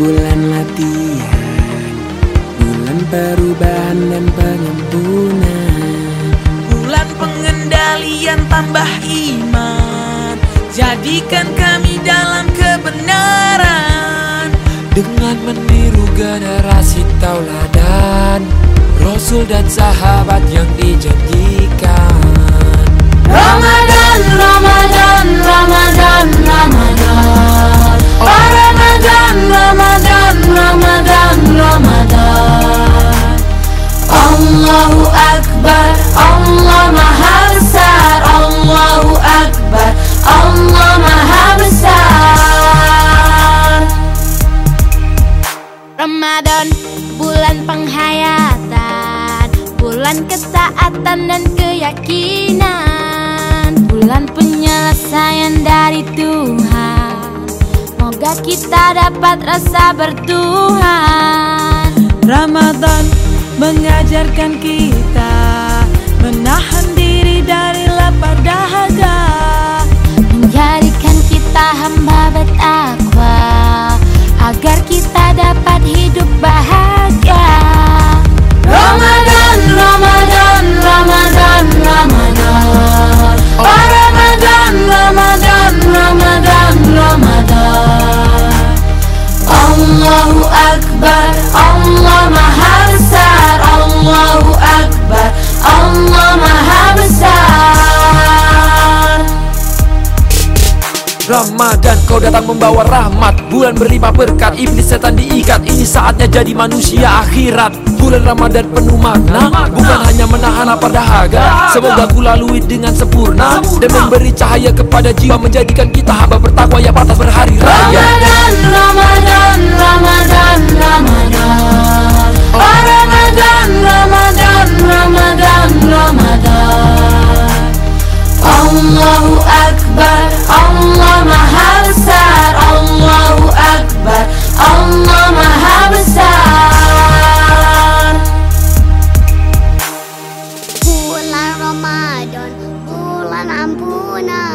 bulan latihan Bulan perubahan dan pengampunan. Bulan pengendalian tambah iman. Jadikan kami dalam kebenaran. Dengan meniru generasi tauladan Rasul dan sahabat yang dijanjikan. Ramadan, Ramadan, Ramadan, Ramadan Ramadan bulan penghayatan Bulan ketaatan dan keyakinan Bulan penyelesaian dari Tuhan. Moga kita dapat rasa bertuhan. Ramadan mengajarkan kita menahan diri dari lapar dahaga. Menjadikan kita hamba bertakwa Agar kita dapat hidup Ramadan kau datang membawa rahmat. Bulan berlimpah berkat Iblis setan diikat. Ini saatnya jadi manusia akhirat. Bulan Ramadan penuh makna. Bukan hanya menahan lapar dahaga. Semoga ku lalui dengan sempurna. Dan memberi cahaya kepada jiwa Menjadikan kita hamba bertakwa yang pantas berhari raya. Ramadan, Ramadan, Ramadan, Ramadan. Oh Ramadan, Ramadan, Ramadan, Ramadan Allahu Akbar, Allah Ampunan